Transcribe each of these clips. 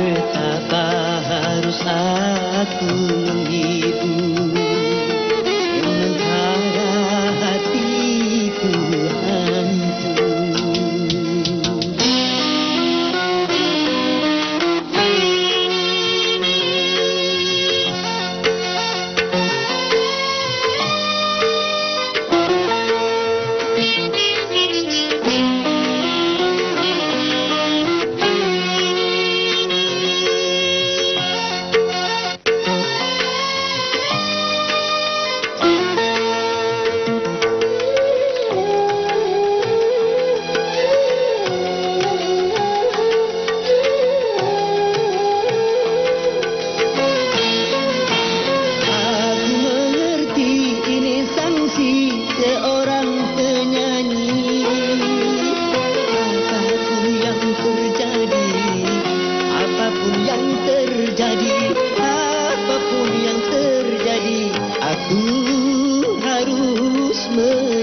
Betapa harus aku menghidup Aku harus menyanyi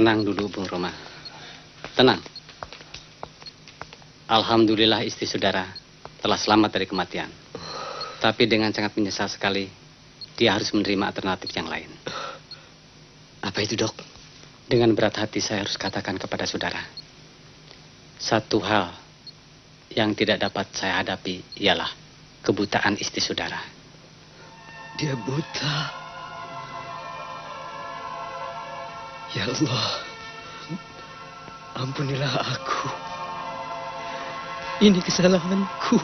Tenang dulu, Bung Roma. Tenang. Alhamdulillah istri saudara telah selamat dari kematian. Tapi dengan sangat menyesal sekali, dia harus menerima alternatif yang lain. Apa itu dok? Dengan berat hati saya harus katakan kepada saudara. Satu hal yang tidak dapat saya hadapi ialah kebutaan istri saudara. Dia buta. Ya Allah, ampunilah aku. Ini kesalahanku.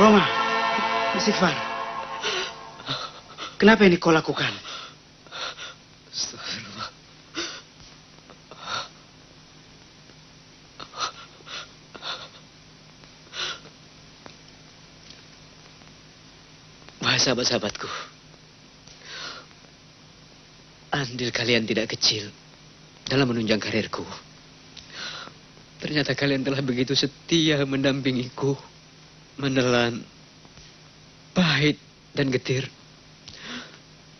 Roma, istighfar. Kenapa ini kau lakukan? Sahabat-sahabatku, andil kalian tidak kecil dalam menunjang karirku. Ternyata kalian telah begitu setia mendampingiku, menelan, pahit dan getir,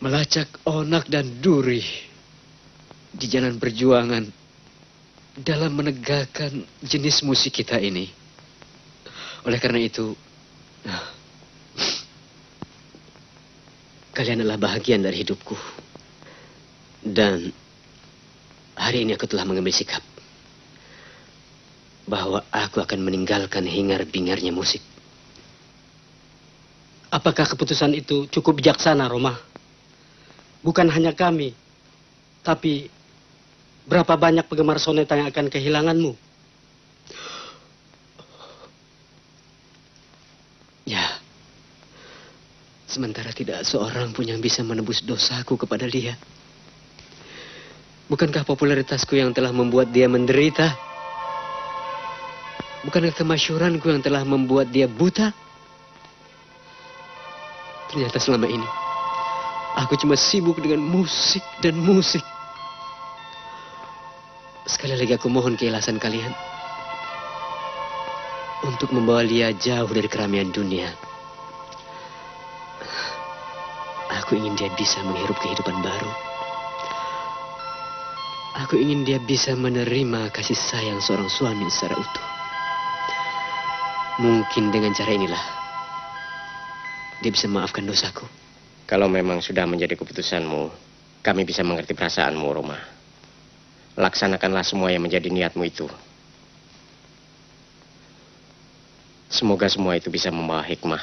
melacak onak dan duri di jalan perjuangan dalam menegakkan jenis musik kita ini. Oleh karena itu, kalian adalah bahagian dari hidupku. Dan hari ini aku telah mengambil sikap bahwa aku akan meninggalkan hingar-bingarnya musik. Apakah keputusan itu cukup bijaksana, Roma? Bukan hanya kami, tapi berapa banyak penggemar soneta yang akan kehilanganmu? Ya, sementara tidak seorang pun yang bisa menebus dosaku kepada dia. Bukankah popularitasku yang telah membuat dia menderita? Bukankah kemasyuranku yang telah membuat dia buta? Ternyata selama ini, aku cuma sibuk dengan musik dan musik. Sekali lagi aku mohon keikhlasan kalian untuk membawa Lia jauh dari keramaian dunia. Aku ingin dia bisa menghirup kehidupan baru. Aku ingin dia bisa menerima kasih sayang seorang suami secara utuh. Mungkin dengan cara inilah dia bisa memaafkan dosaku. Kalau memang sudah menjadi keputusanmu, kami bisa mengerti perasaanmu, Roma. Laksanakanlah semua yang menjadi niatmu itu. Semoga semua itu bisa membawa hikmah.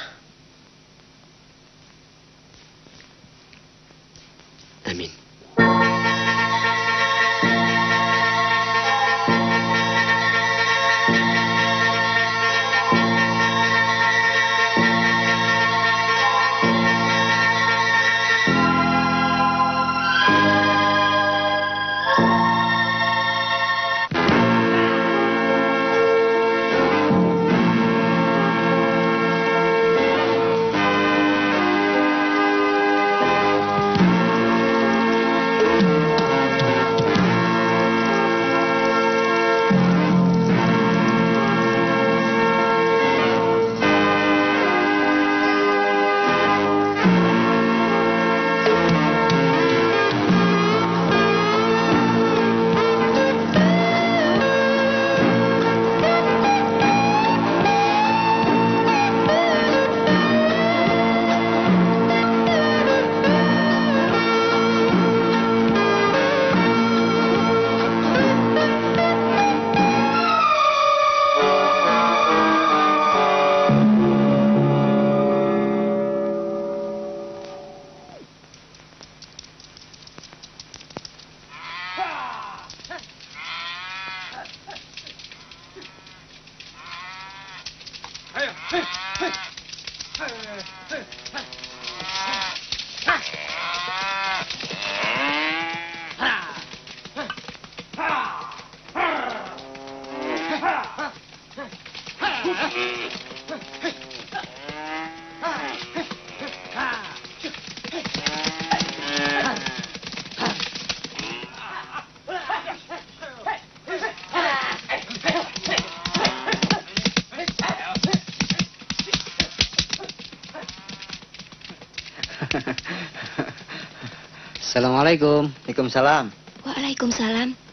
Assalamualaikum. Waalaikumsalam. Waalaikumsalam.